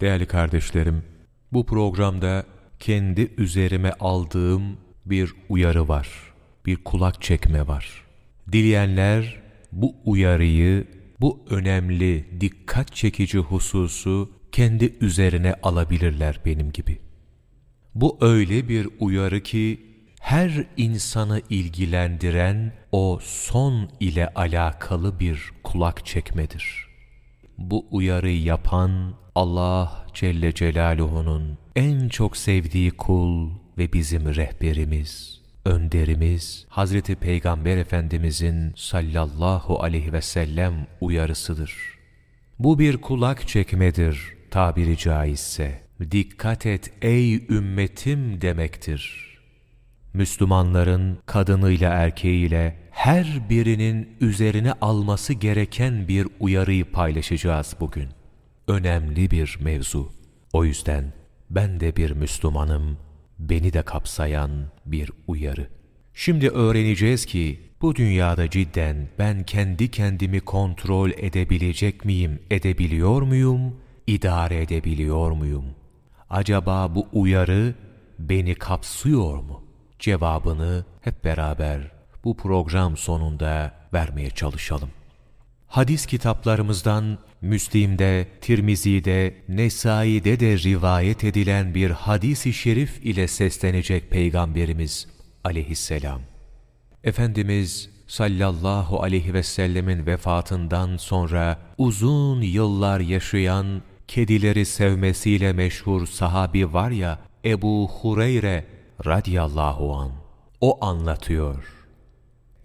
Değerli kardeşlerim, bu programda kendi üzerime aldığım bir uyarı var, bir kulak çekme var. Dileyenler bu uyarıyı, bu önemli, dikkat çekici hususu kendi üzerine alabilirler benim gibi. Bu öyle bir uyarı ki her insanı ilgilendiren o son ile alakalı bir kulak çekmedir. Bu uyarıyı yapan Allah Celle Celaluhu'nun en çok sevdiği kul ve bizim rehberimiz, önderimiz Hazreti Peygamber Efendimizin sallallahu aleyhi ve sellem uyarısıdır. Bu bir kulak çekmedir tabiri caizse. Dikkat et ey ümmetim demektir. Müslümanların kadınıyla erkeğiyle her birinin üzerine alması gereken bir uyarıyı paylaşacağız bugün. Önemli bir mevzu. O yüzden ben de bir Müslümanım, beni de kapsayan bir uyarı. Şimdi öğreneceğiz ki bu dünyada cidden ben kendi kendimi kontrol edebilecek miyim, edebiliyor muyum, idare edebiliyor muyum? Acaba bu uyarı beni kapsıyor mu? Cevabını hep beraber bu program sonunda vermeye çalışalım. Hadis kitaplarımızdan Müslim'de, Tirmizi'de, Nesai'de de rivayet edilen bir hadisi şerif ile seslenecek Peygamberimiz aleyhisselam. Efendimiz sallallahu aleyhi ve sellemin vefatından sonra uzun yıllar yaşayan, kedileri sevmesiyle meşhur sahabi var ya Ebu Hureyre radiyallahu an. O anlatıyor.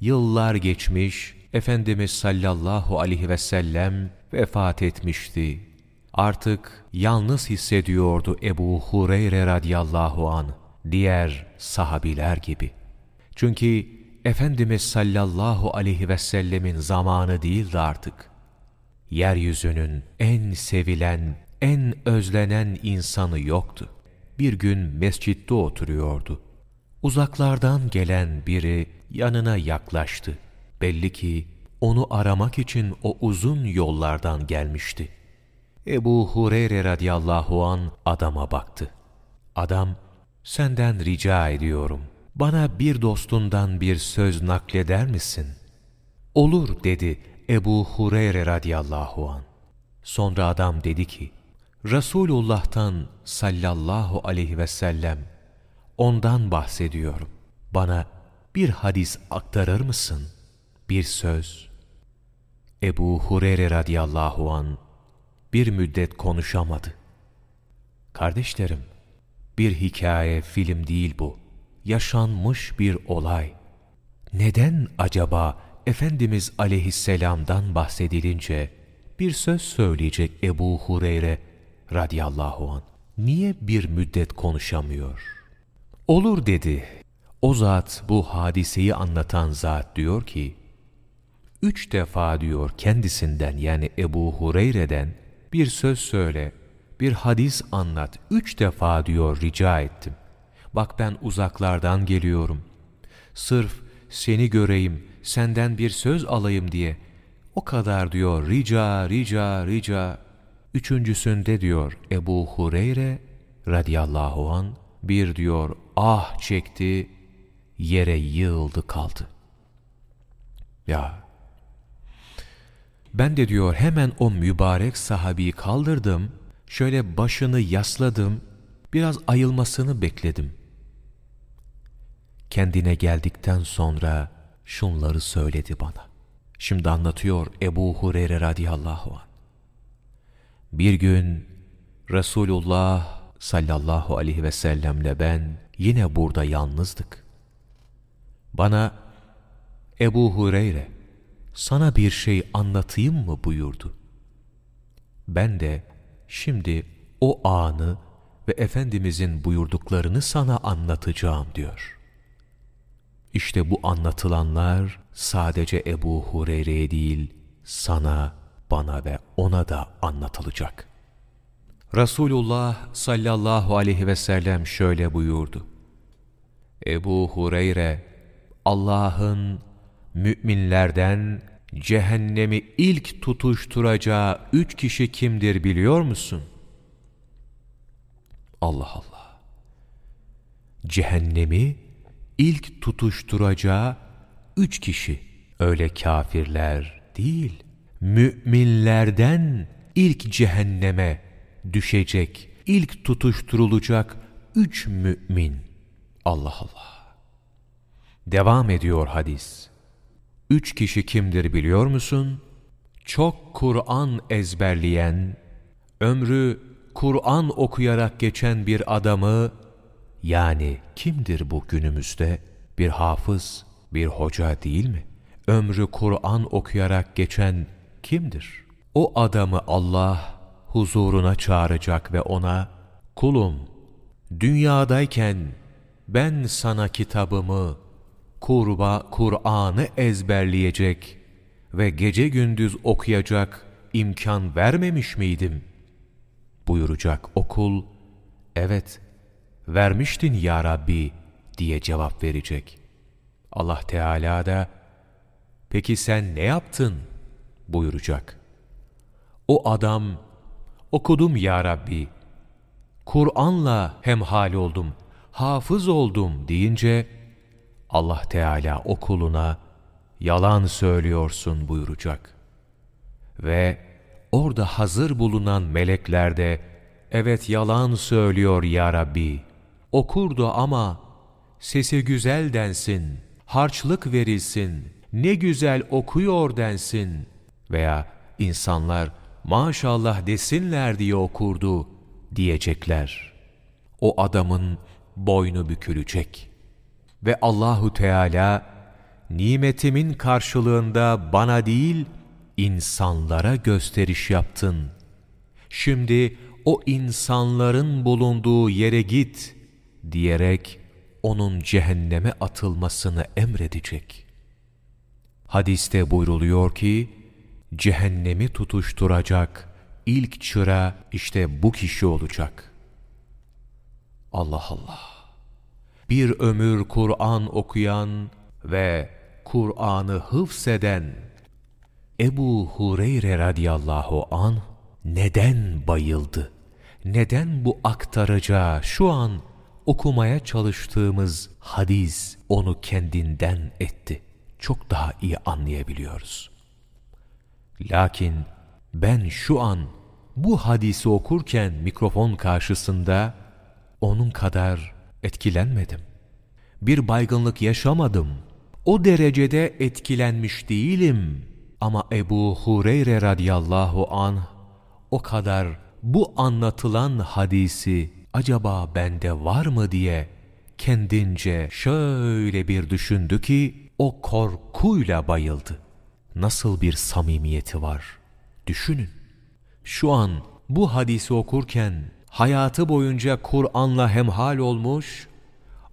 Yıllar geçmiş, Efendimiz sallallahu aleyhi ve sellem vefat etmişti. Artık yalnız hissediyordu Ebu Hureyre radiyallahu an diğer sahabiler gibi. Çünkü Efendimiz sallallahu aleyhi ve sellemin zamanı değildi artık. Yeryüzünün en sevilen, en özlenen insanı yoktu. Bir gün mescitte oturuyordu. Uzaklardan gelen biri yanına yaklaştı. Belli ki onu aramak için o uzun yollardan gelmişti. Ebu Hureyre radıyallahu an adama baktı. Adam, senden rica ediyorum, bana bir dostundan bir söz nakleder misin? Olur dedi Ebu Hureyre radıyallahu an. Sonra adam dedi ki, Resulullah'tan sallallahu aleyhi ve sellem, ondan bahsediyorum. Bana bir hadis aktarır mısın? Bir söz. Ebu Hureyre radıyallahu an bir müddet konuşamadı. Kardeşlerim, bir hikaye, film değil bu. Yaşanmış bir olay. Neden acaba Efendimiz aleyhisselamdan bahsedilince bir söz söyleyecek Ebu Hureyre radıyallahu an niye bir müddet konuşamıyor? Olur dedi. O zat bu hadiseyi anlatan zat diyor ki, üç defa diyor kendisinden yani Ebu Hureyre'den bir söz söyle, bir hadis anlat. Üç defa diyor rica ettim. Bak ben uzaklardan geliyorum. Sırf seni göreyim, senden bir söz alayım diye. O kadar diyor rica, rica, rica. Üçüncüsünde diyor Ebu Hureyre radıyallahu an bir diyor ah çekti, yere yığıldı kaldı. Ya ben de diyor hemen o mübarek sahabiyi kaldırdım, şöyle başını yasladım, biraz ayılmasını bekledim. Kendine geldikten sonra şunları söyledi bana. Şimdi anlatıyor Ebu Hureyre radıyallahu anh. Bir gün Resulullah sallallahu aleyhi ve sellemle ben yine burada yalnızdık. Bana Ebu Hureyre sana bir şey anlatayım mı buyurdu. Ben de şimdi o anı ve Efendimizin buyurduklarını sana anlatacağım diyor. İşte bu anlatılanlar sadece Ebu Hureyre'ye değil, sana, bana ve ona da anlatılacak. Resulullah sallallahu aleyhi ve sellem şöyle buyurdu. Ebu Hureyre, Allah'ın müminlerden cehennemi ilk tutuşturacağı üç kişi kimdir biliyor musun? Allah Allah. Cehennemi ilk tutuşturacağı üç kişi. Öyle kafirler değil. Müminlerden ilk cehenneme düşecek, ilk tutuşturulacak üç mümin. Allah Allah. Devam ediyor hadis. Üç kişi kimdir biliyor musun? Çok Kur'an ezberleyen, ömrü Kur'an okuyarak geçen bir adamı, yani kimdir bu günümüzde? Bir hafız, bir hoca değil mi? Ömrü Kur'an okuyarak geçen kimdir? O adamı Allah huzuruna çağıracak ve ona, kulum, dünyadayken ben sana kitabımı, kurba Kur'an'ı ezberleyecek ve gece gündüz okuyacak imkan vermemiş miydim? Buyuracak okul, evet vermiştin ya Rabbi diye cevap verecek. Allah Teala da, peki sen ne yaptın? buyuracak. O adam, okudum ya Rabbi, Kur'an'la hemhal oldum, hafız oldum deyince, Allah Teala o kuluna yalan söylüyorsun buyuracak. Ve orada hazır bulunan melekler de evet yalan söylüyor ya Rabbi. Okurdu ama sesi güzel densin, harçlık verilsin, ne güzel okuyor densin veya insanlar maşallah desinler diye okurdu diyecekler. O adamın boynu bükülecek.'' Ve Allahu Teala nimetimin karşılığında bana değil insanlara gösteriş yaptın. Şimdi o insanların bulunduğu yere git diyerek onun cehenneme atılmasını emredecek. Hadiste buyruluyor ki cehennemi tutuşturacak ilk çıra işte bu kişi olacak. Allah Allah bir ömür Kur'an okuyan ve Kur'an'ı hıfseden Ebu Hureyre radıyallahu an neden bayıldı? Neden bu aktaracağı şu an okumaya çalıştığımız hadis onu kendinden etti? Çok daha iyi anlayabiliyoruz. Lakin ben şu an bu hadisi okurken mikrofon karşısında onun kadar etkilenmedim. Bir baygınlık yaşamadım. O derecede etkilenmiş değilim. Ama Ebu Hureyre radıyallahu an o kadar bu anlatılan hadisi acaba bende var mı diye kendince şöyle bir düşündü ki o korkuyla bayıldı. Nasıl bir samimiyeti var? Düşünün. Şu an bu hadisi okurken hayatı boyunca Kur'an'la hemhal olmuş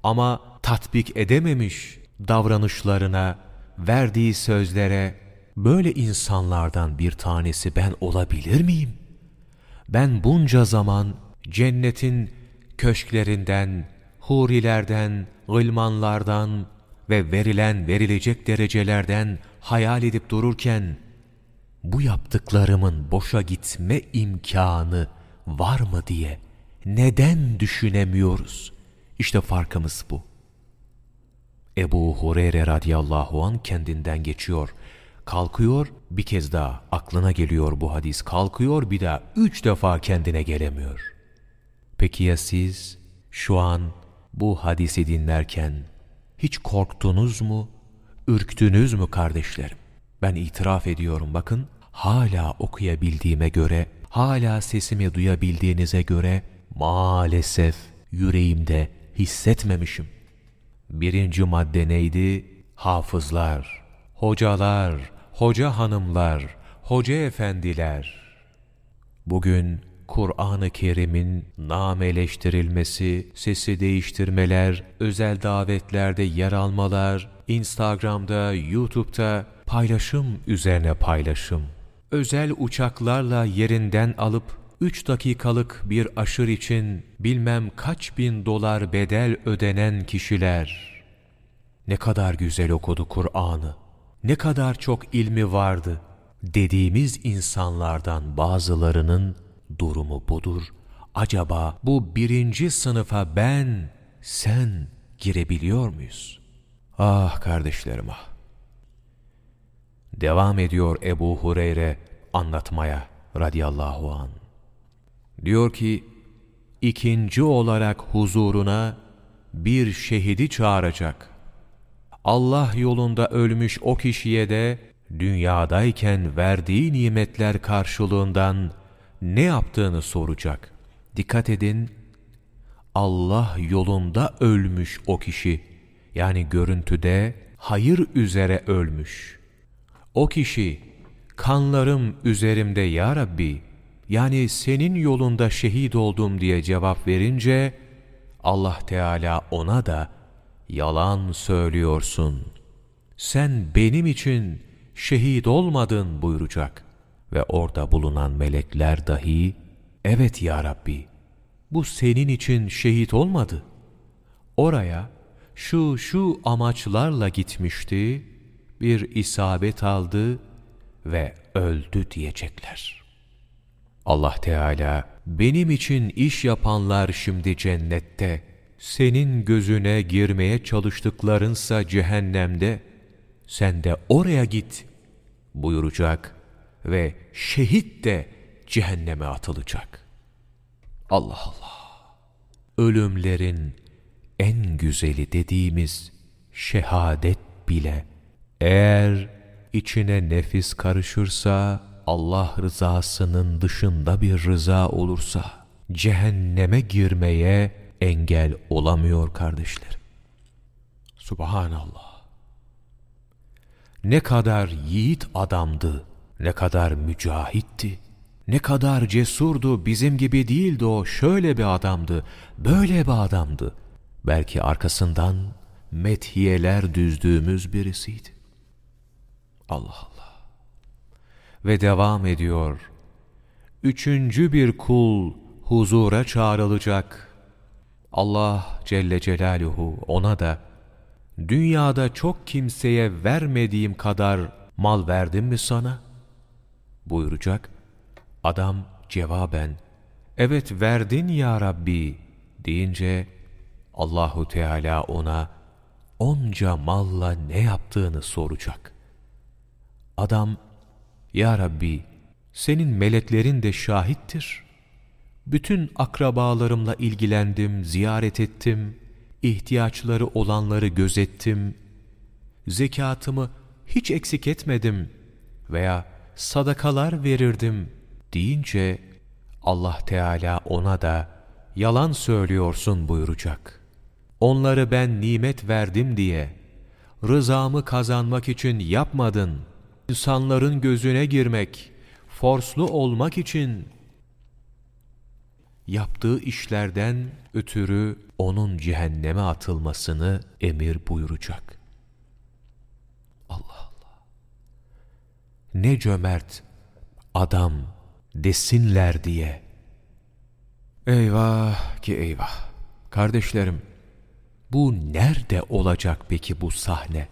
ama tatbik edememiş davranışlarına, verdiği sözlere böyle insanlardan bir tanesi ben olabilir miyim? Ben bunca zaman cennetin köşklerinden, hurilerden, gılmanlardan ve verilen verilecek derecelerden hayal edip dururken bu yaptıklarımın boşa gitme imkanı var mı diye neden düşünemiyoruz? İşte farkımız bu. Ebu Hureyre radıyallahu an kendinden geçiyor. Kalkıyor bir kez daha aklına geliyor bu hadis. Kalkıyor bir daha üç defa kendine gelemiyor. Peki ya siz şu an bu hadisi dinlerken hiç korktunuz mu, ürktünüz mü kardeşlerim? Ben itiraf ediyorum bakın hala okuyabildiğime göre hala sesimi duyabildiğinize göre maalesef yüreğimde hissetmemişim. Birinci madde neydi? Hafızlar, hocalar, hoca hanımlar, hoca efendiler. Bugün Kur'an-ı Kerim'in nameleştirilmesi, sesi değiştirmeler, özel davetlerde yer almalar, Instagram'da, YouTube'da paylaşım üzerine paylaşım özel uçaklarla yerinden alıp 3 dakikalık bir aşır için bilmem kaç bin dolar bedel ödenen kişiler. Ne kadar güzel okudu Kur'an'ı, ne kadar çok ilmi vardı dediğimiz insanlardan bazılarının durumu budur. acaba bu birinci sınıfa ben, sen girebiliyor muyuz? Ah kardeşlerim ah! Devam ediyor Ebu Hureyre anlatmaya radıyallahu an. Diyor ki, ikinci olarak huzuruna bir şehidi çağıracak. Allah yolunda ölmüş o kişiye de dünyadayken verdiği nimetler karşılığından ne yaptığını soracak. Dikkat edin, Allah yolunda ölmüş o kişi, yani görüntüde hayır üzere ölmüş. O kişi, kanlarım üzerimde ya Rabbi, yani senin yolunda şehit oldum diye cevap verince, Allah Teala ona da, yalan söylüyorsun. Sen benim için şehit olmadın buyuracak. Ve orada bulunan melekler dahi, evet ya Rabbi, bu senin için şehit olmadı. Oraya şu şu amaçlarla gitmişti, bir isabet aldı ve öldü diyecekler. Allah Teala, benim için iş yapanlar şimdi cennette, senin gözüne girmeye çalıştıklarınsa cehennemde, sen de oraya git buyuracak ve şehit de cehenneme atılacak. Allah Allah! Ölümlerin en güzeli dediğimiz şehadet bile eğer içine nefis karışırsa, Allah rızasının dışında bir rıza olursa, cehenneme girmeye engel olamıyor kardeşlerim. Subhanallah. Ne kadar yiğit adamdı, ne kadar mücahitti, ne kadar cesurdu, bizim gibi değildi o, şöyle bir adamdı, böyle bir adamdı. Belki arkasından methiyeler düzdüğümüz birisiydi. Allah Allah. Ve devam ediyor. Üçüncü bir kul huzura çağrılacak. Allah Celle Celaluhu ona da dünyada çok kimseye vermediğim kadar mal verdim mi sana? Buyuracak. Adam cevaben evet verdin ya Rabbi deyince Allahu Teala ona onca malla ne yaptığını soracak. Adam ya Rabbi senin meleklerin de şahittir. Bütün akrabalarımla ilgilendim, ziyaret ettim, ihtiyaçları olanları gözettim, zekatımı hiç eksik etmedim veya sadakalar verirdim deyince Allah Teala ona da yalan söylüyorsun buyuracak. Onları ben nimet verdim diye rızamı kazanmak için yapmadın. İnsanların gözüne girmek, forslu olmak için yaptığı işlerden ötürü onun cehenneme atılmasını emir buyuracak. Allah! Ne cömert adam desinler diye. Eyvah ki eyvah! Kardeşlerim, bu nerede olacak peki bu sahne?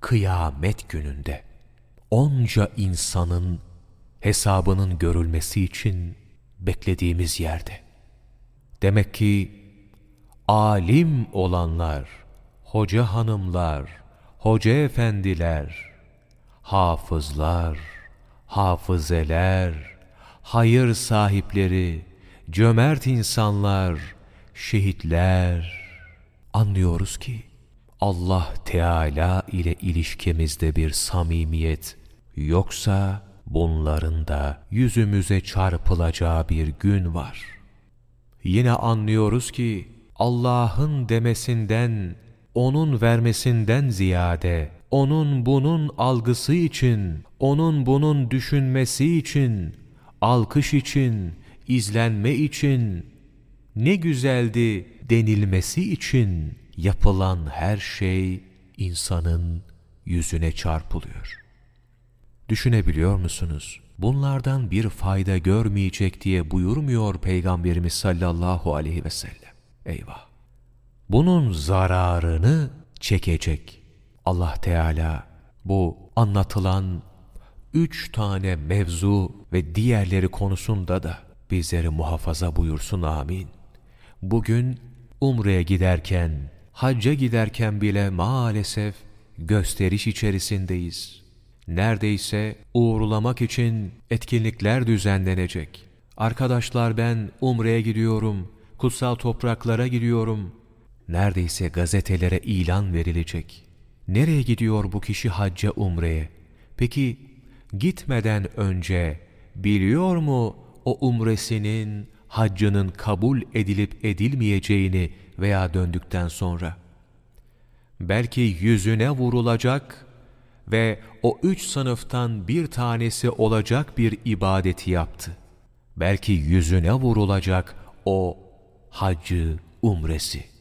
Kıyamet gününde onca insanın hesabının görülmesi için beklediğimiz yerde. Demek ki alim olanlar, hoca hanımlar, hoca efendiler, hafızlar, hafızeler, hayır sahipleri, cömert insanlar, şehitler, anlıyoruz ki Allah Teala ile ilişkimizde bir samimiyet yoksa bunların da yüzümüze çarpılacağı bir gün var. Yine anlıyoruz ki Allah'ın demesinden, O'nun vermesinden ziyade, O'nun bunun algısı için, O'nun bunun düşünmesi için, alkış için, izlenme için, ne güzeldi denilmesi için yapılan her şey insanın yüzüne çarpılıyor. Düşünebiliyor musunuz? Bunlardan bir fayda görmeyecek diye buyurmuyor Peygamberimiz sallallahu aleyhi ve sellem. Eyvah! Bunun zararını çekecek. Allah Teala bu anlatılan üç tane mevzu ve diğerleri konusunda da bizleri muhafaza buyursun amin. Bugün Umre'ye giderken, hacca giderken bile maalesef gösteriş içerisindeyiz. Neredeyse uğurlamak için etkinlikler düzenlenecek. Arkadaşlar ben Umre'ye gidiyorum, kutsal topraklara gidiyorum. Neredeyse gazetelere ilan verilecek. Nereye gidiyor bu kişi hacca umreye? Peki gitmeden önce biliyor mu o umresinin, haccının kabul edilip edilmeyeceğini veya döndükten sonra? Belki yüzüne vurulacak ve o üç sınıftan bir tanesi olacak bir ibadeti yaptı. Belki yüzüne vurulacak o haccı, umresi.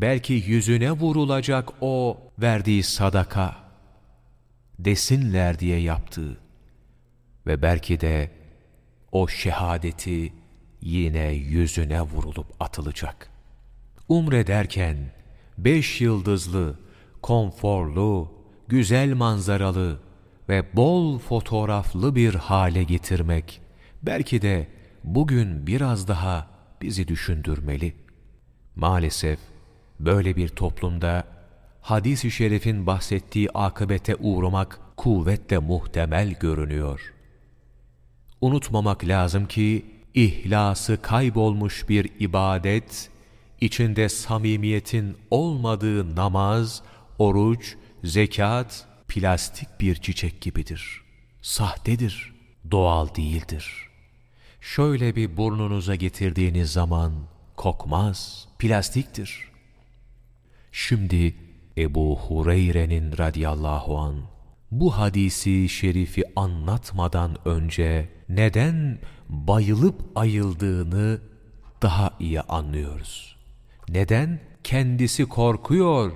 Belki yüzüne vurulacak o verdiği sadaka, desinler diye yaptığı ve belki de o şehadeti yine yüzüne vurulup atılacak. Umre derken beş yıldızlı, konforlu, güzel manzaralı ve bol fotoğraflı bir hale getirmek belki de bugün biraz daha bizi düşündürmeli. Maalesef böyle bir toplumda hadis-i şerifin bahsettiği akıbete uğramak kuvvetle muhtemel görünüyor. Unutmamak lazım ki ihlası kaybolmuş bir ibadet, içinde samimiyetin olmadığı namaz, oruç, zekat, plastik bir çiçek gibidir. Sahtedir, doğal değildir. Şöyle bir burnunuza getirdiğiniz zaman kokmaz, plastiktir. Şimdi Ebu Hureyre'nin radiyallahu an bu hadisi şerifi anlatmadan önce neden bayılıp ayıldığını daha iyi anlıyoruz. Neden? Kendisi korkuyor.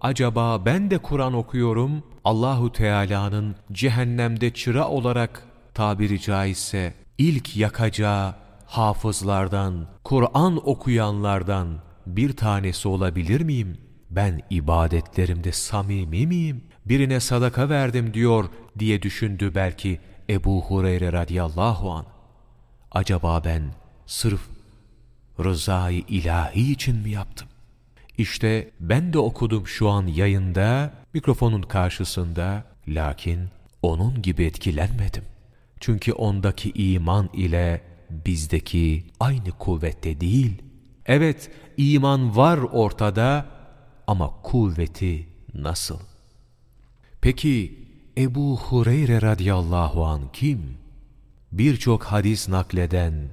Acaba ben de Kur'an okuyorum, Allahu Teala'nın cehennemde çıra olarak tabiri caizse ilk yakacağı hafızlardan, Kur'an okuyanlardan bir tanesi olabilir miyim? Ben ibadetlerimde samimi miyim? Birine sadaka verdim diyor diye düşündü belki Ebu Hureyre radıyallahu an. Acaba ben sırf rızayı ilahi için mi yaptım? İşte ben de okudum şu an yayında, mikrofonun karşısında, lakin onun gibi etkilenmedim. Çünkü ondaki iman ile bizdeki aynı kuvvette değil. Evet, iman var ortada ama kuvveti nasıl? Peki Ebu Hureyre radıyallahu an kim? Birçok hadis nakleden,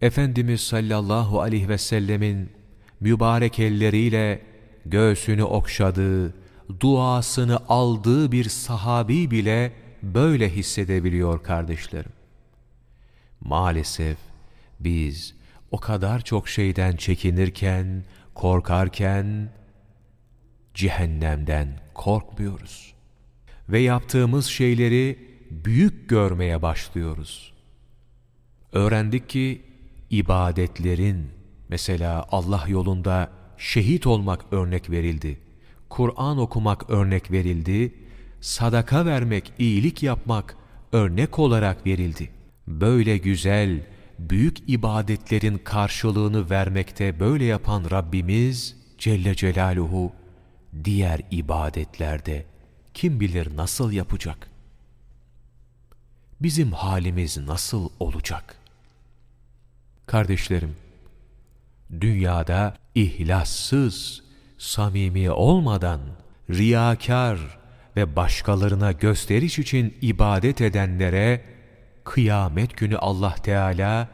Efendimiz sallallahu aleyhi ve sellemin mübarek elleriyle göğsünü okşadığı, duasını aldığı bir sahabi bile böyle hissedebiliyor kardeşlerim. Maalesef biz o kadar çok şeyden çekinirken, korkarken cehennemden korkmuyoruz. Ve yaptığımız şeyleri büyük görmeye başlıyoruz. Öğrendik ki ibadetlerin mesela Allah yolunda şehit olmak örnek verildi. Kur'an okumak örnek verildi. Sadaka vermek, iyilik yapmak örnek olarak verildi. Böyle güzel, büyük ibadetlerin karşılığını vermekte böyle yapan Rabbimiz Celle Celaluhu diğer ibadetlerde kim bilir nasıl yapacak? Bizim halimiz nasıl olacak? Kardeşlerim, dünyada ihlassız, samimi olmadan, riyakar ve başkalarına gösteriş için ibadet edenlere, kıyamet günü Allah Teala,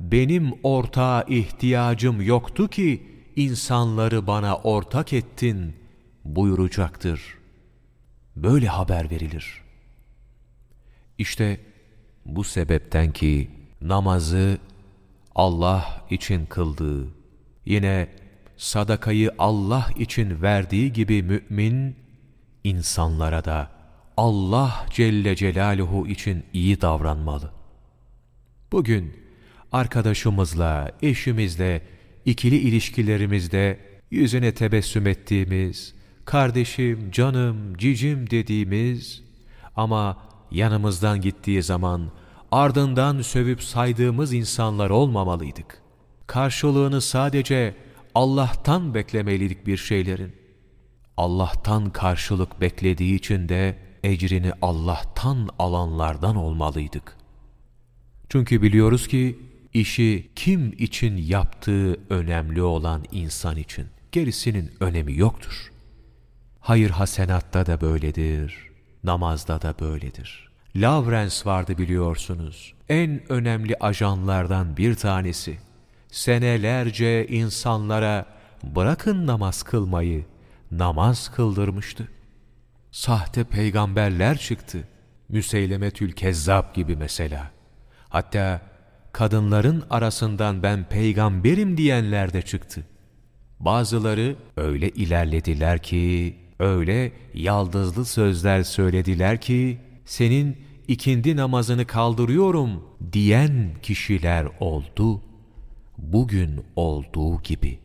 benim ortağa ihtiyacım yoktu ki, insanları bana ortak ettin buyuracaktır. Böyle haber verilir. İşte bu sebepten ki namazı Allah için kıldığı, yine sadakayı Allah için verdiği gibi mümin, insanlara da Allah Celle Celaluhu için iyi davranmalı. Bugün arkadaşımızla, eşimizle, ikili ilişkilerimizde yüzüne tebessüm ettiğimiz, kardeşim, canım, cicim dediğimiz ama yanımızdan gittiği zaman ardından sövüp saydığımız insanlar olmamalıydık. Karşılığını sadece Allah'tan beklemeliydik bir şeylerin. Allah'tan karşılık beklediği için de ecrini Allah'tan alanlardan olmalıydık. Çünkü biliyoruz ki işi kim için yaptığı önemli olan insan için. Gerisinin önemi yoktur. Hayır hasenatta da böyledir, namazda da böyledir. Lawrence vardı biliyorsunuz. En önemli ajanlardan bir tanesi. Senelerce insanlara bırakın namaz kılmayı, namaz kıldırmıştı. Sahte peygamberler çıktı. Müseylemetül Kezzab gibi mesela. Hatta kadınların arasından ben peygamberim diyenler de çıktı. Bazıları öyle ilerlediler ki, öyle yaldızlı sözler söylediler ki, senin ikindi namazını kaldırıyorum diyen kişiler oldu. Bugün olduğu gibi.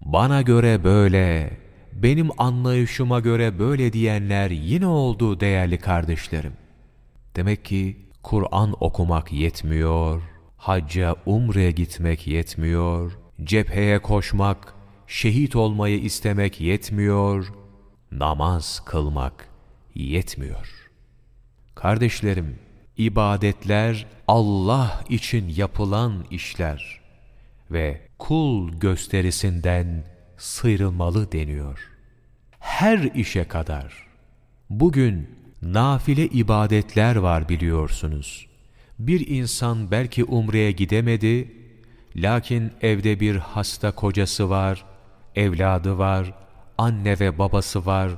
Bana göre böyle, benim anlayışıma göre böyle diyenler yine oldu değerli kardeşlerim. Demek ki Kur'an okumak yetmiyor, hacca umreye gitmek yetmiyor, cepheye koşmak, şehit olmayı istemek yetmiyor, namaz kılmak yetmiyor. Kardeşlerim, ibadetler Allah için yapılan işler ve kul gösterisinden sıyrılmalı deniyor. Her işe kadar. Bugün nafile ibadetler var biliyorsunuz. Bir insan belki umreye gidemedi, lakin evde bir hasta kocası var, evladı var, anne ve babası var,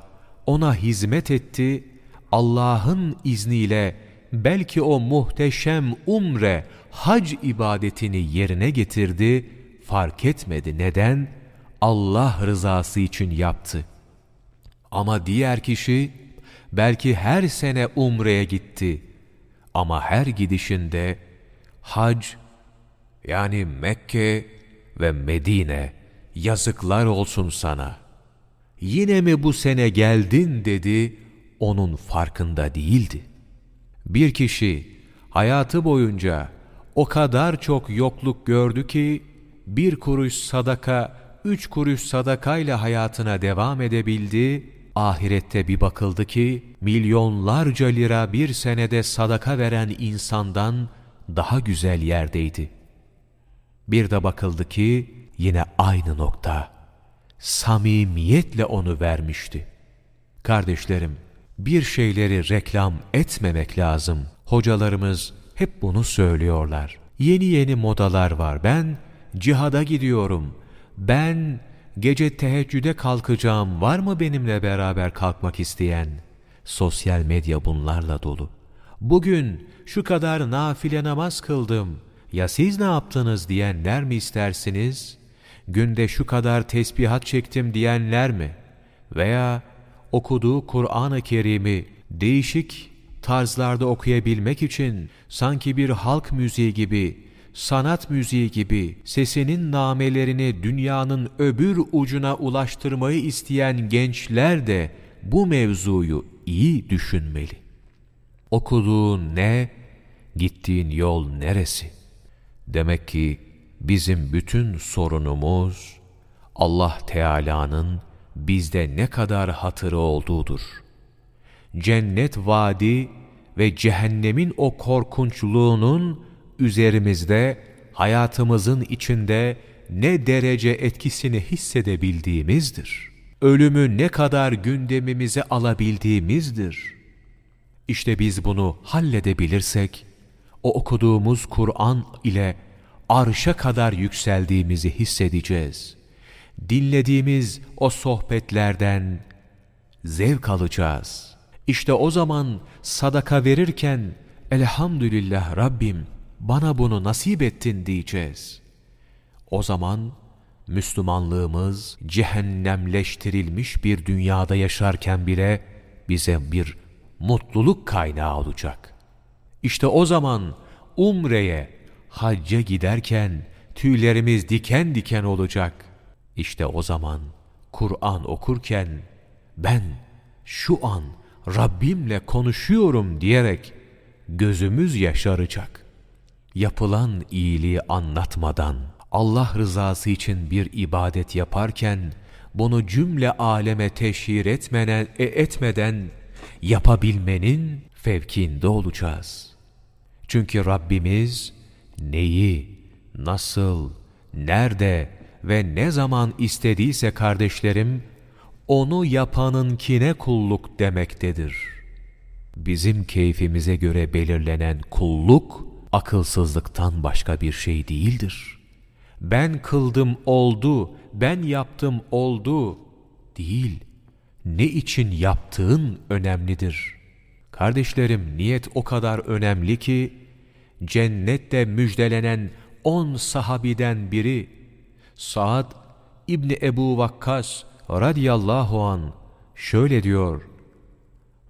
ona hizmet etti, Allah'ın izniyle belki o muhteşem umre, hac ibadetini yerine getirdi, fark etmedi. Neden? Allah rızası için yaptı. Ama diğer kişi belki her sene umreye gitti. Ama her gidişinde hac yani Mekke ve Medine yazıklar olsun sana. Yine mi bu sene geldin dedi, onun farkında değildi. Bir kişi hayatı boyunca o kadar çok yokluk gördü ki bir kuruş sadaka, üç kuruş sadakayla hayatına devam edebildi. Ahirette bir bakıldı ki milyonlarca lira bir senede sadaka veren insandan daha güzel yerdeydi. Bir de bakıldı ki yine aynı nokta. Samimiyetle onu vermişti. Kardeşlerim, bir şeyleri reklam etmemek lazım. Hocalarımız hep bunu söylüyorlar. Yeni yeni modalar var. Ben cihada gidiyorum. Ben gece teheccüde kalkacağım. Var mı benimle beraber kalkmak isteyen? Sosyal medya bunlarla dolu. Bugün şu kadar nafile namaz kıldım. Ya siz ne yaptınız diyenler mi istersiniz? Günde şu kadar tesbihat çektim diyenler mi? Veya okuduğu Kur'an-ı Kerim'i değişik tarzlarda okuyabilmek için sanki bir halk müziği gibi, sanat müziği gibi sesinin namelerini dünyanın öbür ucuna ulaştırmayı isteyen gençler de bu mevzuyu iyi düşünmeli. Okuduğun ne, gittiğin yol neresi? Demek ki bizim bütün sorunumuz Allah Teala'nın bizde ne kadar hatırı olduğudur. Cennet vaadi ve cehennemin o korkunçluğunun üzerimizde, hayatımızın içinde ne derece etkisini hissedebildiğimizdir. Ölümü ne kadar gündemimize alabildiğimizdir. İşte biz bunu halledebilirsek, o okuduğumuz Kur'an ile arşa kadar yükseldiğimizi hissedeceğiz dinlediğimiz o sohbetlerden zevk alacağız. İşte o zaman sadaka verirken elhamdülillah Rabbim bana bunu nasip ettin diyeceğiz. O zaman Müslümanlığımız cehennemleştirilmiş bir dünyada yaşarken bile bize bir mutluluk kaynağı olacak. İşte o zaman umreye, hacca giderken tüylerimiz diken diken olacak. İşte o zaman Kur'an okurken ben şu an Rabbimle konuşuyorum diyerek gözümüz yaşaracak. Yapılan iyiliği anlatmadan, Allah rızası için bir ibadet yaparken, bunu cümle aleme teşhir etmeden, e, etmeden yapabilmenin fevkinde olacağız. Çünkü Rabbimiz neyi, nasıl, nerede ve ne zaman istediyse kardeşlerim, onu yapanınkine kulluk demektedir. Bizim keyfimize göre belirlenen kulluk, akılsızlıktan başka bir şey değildir. Ben kıldım oldu, ben yaptım oldu değil. Ne için yaptığın önemlidir. Kardeşlerim niyet o kadar önemli ki, cennette müjdelenen on sahabiden biri, Saad İbni Ebu Vakkas radiyallahu an şöyle diyor,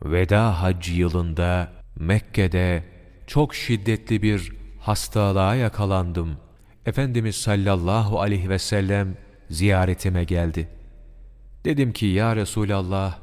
Veda haccı yılında Mekke'de çok şiddetli bir hastalığa yakalandım. Efendimiz sallallahu aleyhi ve sellem ziyaretime geldi. Dedim ki ya Resulallah,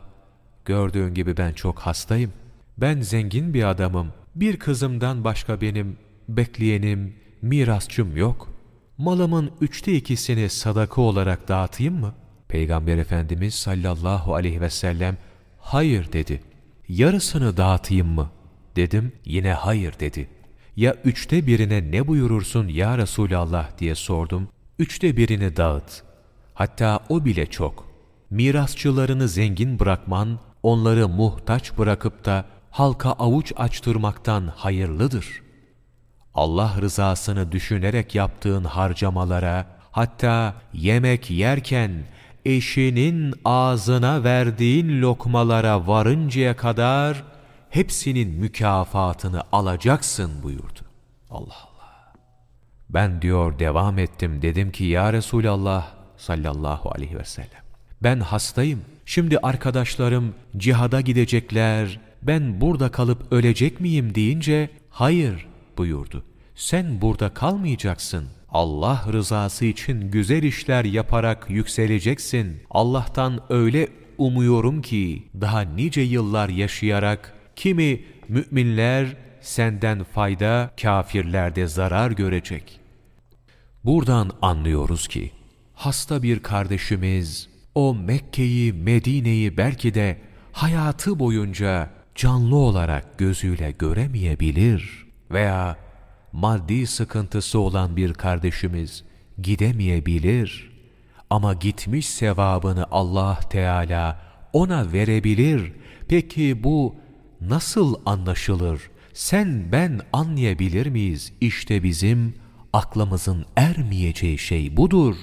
gördüğün gibi ben çok hastayım. Ben zengin bir adamım. Bir kızımdan başka benim bekleyenim, mirasçım yok. Malımın üçte ikisini sadaka olarak dağıtayım mı? Peygamber Efendimiz sallallahu aleyhi ve sellem hayır dedi. Yarısını dağıtayım mı? Dedim yine hayır dedi. Ya üçte birine ne buyurursun ya Resulallah diye sordum. Üçte birini dağıt. Hatta o bile çok. Mirasçılarını zengin bırakman, onları muhtaç bırakıp da halka avuç açtırmaktan hayırlıdır. Allah rızasını düşünerek yaptığın harcamalara, hatta yemek yerken eşinin ağzına verdiğin lokmalara varıncaya kadar hepsinin mükafatını alacaksın buyurdu. Allah Allah. Ben diyor devam ettim dedim ki ya Resulallah sallallahu aleyhi ve sellem. Ben hastayım. Şimdi arkadaşlarım cihada gidecekler. Ben burada kalıp ölecek miyim deyince hayır buyurdu. Sen burada kalmayacaksın. Allah rızası için güzel işler yaparak yükseleceksin. Allah'tan öyle umuyorum ki daha nice yıllar yaşayarak kimi müminler senden fayda, kafirlerde zarar görecek. Buradan anlıyoruz ki hasta bir kardeşimiz o Mekke'yi, Medine'yi belki de hayatı boyunca canlı olarak gözüyle göremeyebilir veya maddi sıkıntısı olan bir kardeşimiz gidemeyebilir ama gitmiş sevabını Allah Teala ona verebilir. Peki bu nasıl anlaşılır? Sen ben anlayabilir miyiz? İşte bizim aklımızın ermeyeceği şey budur.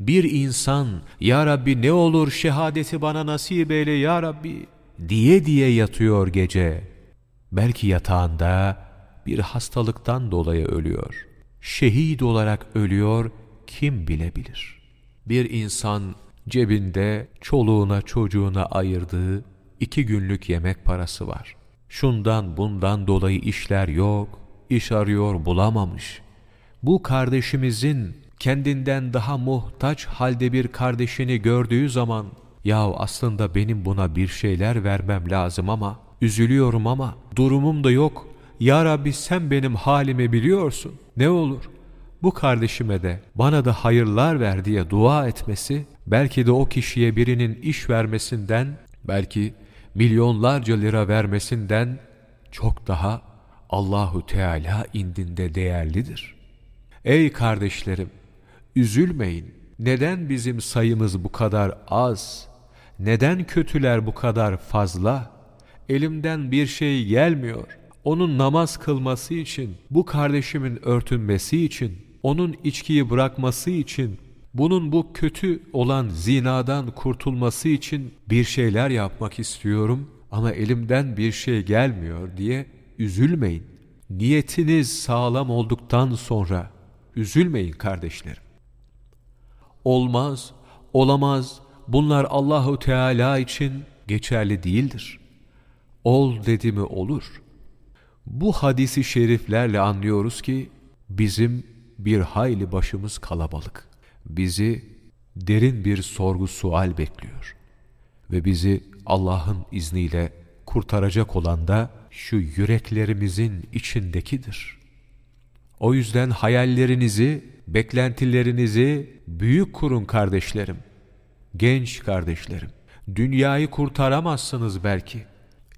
Bir insan, Ya Rabbi ne olur şehadeti bana nasip eyle Ya Rabbi diye diye yatıyor gece. Belki yatağında bir hastalıktan dolayı ölüyor. Şehit olarak ölüyor kim bilebilir. Bir insan cebinde çoluğuna çocuğuna ayırdığı iki günlük yemek parası var. Şundan bundan dolayı işler yok, iş arıyor bulamamış. Bu kardeşimizin kendinden daha muhtaç halde bir kardeşini gördüğü zaman ya aslında benim buna bir şeyler vermem lazım ama üzülüyorum ama durumum da yok ya Rabbi sen benim halimi biliyorsun. Ne olur bu kardeşime de bana da hayırlar ver diye dua etmesi belki de o kişiye birinin iş vermesinden belki milyonlarca lira vermesinden çok daha Allahu Teala indinde değerlidir. Ey kardeşlerim üzülmeyin. Neden bizim sayımız bu kadar az? Neden kötüler bu kadar fazla? Elimden bir şey gelmiyor.'' onun namaz kılması için, bu kardeşimin örtünmesi için, onun içkiyi bırakması için, bunun bu kötü olan zinadan kurtulması için bir şeyler yapmak istiyorum ama elimden bir şey gelmiyor diye üzülmeyin. Niyetiniz sağlam olduktan sonra üzülmeyin kardeşlerim. Olmaz, olamaz. Bunlar Allahu Teala için geçerli değildir. Ol dedi mi olur. Bu hadisi şeriflerle anlıyoruz ki bizim bir hayli başımız kalabalık. Bizi derin bir sorgu sual bekliyor. Ve bizi Allah'ın izniyle kurtaracak olan da şu yüreklerimizin içindekidir. O yüzden hayallerinizi, beklentilerinizi büyük kurun kardeşlerim. Genç kardeşlerim. Dünyayı kurtaramazsınız belki.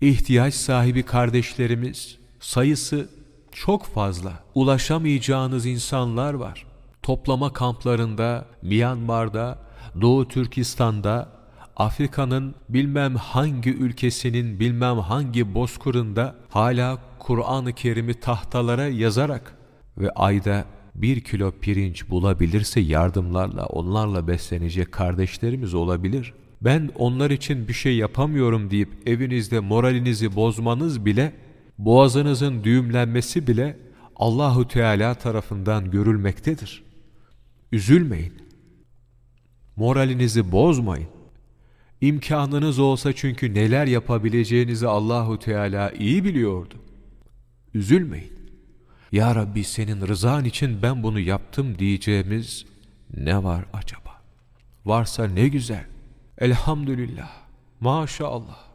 İhtiyaç sahibi kardeşlerimiz sayısı çok fazla. Ulaşamayacağınız insanlar var. Toplama kamplarında, Myanmar'da, Doğu Türkistan'da, Afrika'nın bilmem hangi ülkesinin bilmem hangi bozkırında hala Kur'an-ı Kerim'i tahtalara yazarak ve ayda bir kilo pirinç bulabilirse yardımlarla, onlarla beslenecek kardeşlerimiz olabilir. Ben onlar için bir şey yapamıyorum deyip evinizde moralinizi bozmanız bile, boğazınızın düğümlenmesi bile Allahu Teala tarafından görülmektedir. Üzülmeyin. Moralinizi bozmayın. İmkanınız olsa çünkü neler yapabileceğinizi Allahu Teala iyi biliyordu. Üzülmeyin. Ya Rabbi senin rızan için ben bunu yaptım diyeceğimiz ne var acaba? Varsa ne güzel. Elhamdülillah. Maşallah.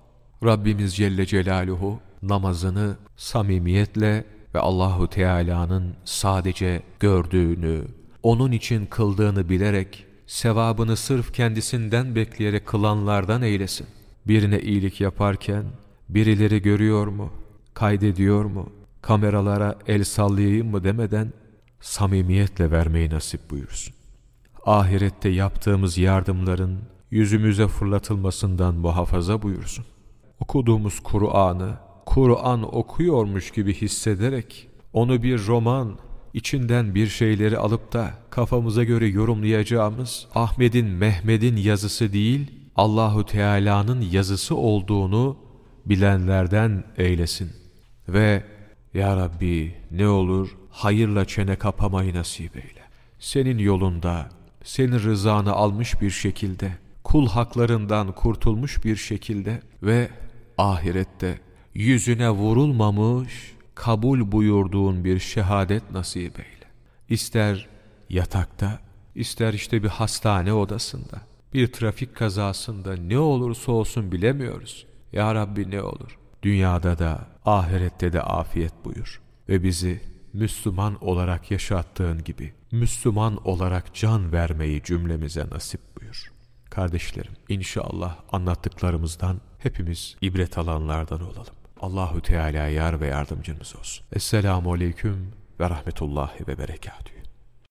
Rabbimiz Celle Celaluhu namazını samimiyetle ve Allahu Teala'nın sadece gördüğünü, onun için kıldığını bilerek, sevabını sırf kendisinden bekleyerek kılanlardan eylesin. Birine iyilik yaparken, birileri görüyor mu, kaydediyor mu, kameralara el sallayayım mı demeden, samimiyetle vermeyi nasip buyursun. Ahirette yaptığımız yardımların yüzümüze fırlatılmasından muhafaza buyursun. Okuduğumuz Kur'an'ı, Kur'an okuyormuş gibi hissederek, onu bir roman, içinden bir şeyleri alıp da kafamıza göre yorumlayacağımız Ahmet'in, Mehmet'in yazısı değil, Allahu Teala'nın yazısı olduğunu bilenlerden eylesin. Ve Ya Rabbi ne olur hayırla çene kapamayı nasip eyle. Senin yolunda, senin rızanı almış bir şekilde, kul haklarından kurtulmuş bir şekilde ve ahirette yüzüne vurulmamış, kabul buyurduğun bir şehadet nasip eyle. İster yatakta, ister işte bir hastane odasında, bir trafik kazasında ne olursa olsun bilemiyoruz. Ya Rabbi ne olur? Dünyada da, ahirette de afiyet buyur. Ve bizi Müslüman olarak yaşattığın gibi, Müslüman olarak can vermeyi cümlemize nasip buyur. Kardeşlerim, inşallah anlattıklarımızdan hepimiz ibret alanlardan olalım. Allahu Teala yar ve yardımcımız olsun. Esselamu Aleyküm ve Rahmetullahi ve Berekatühü.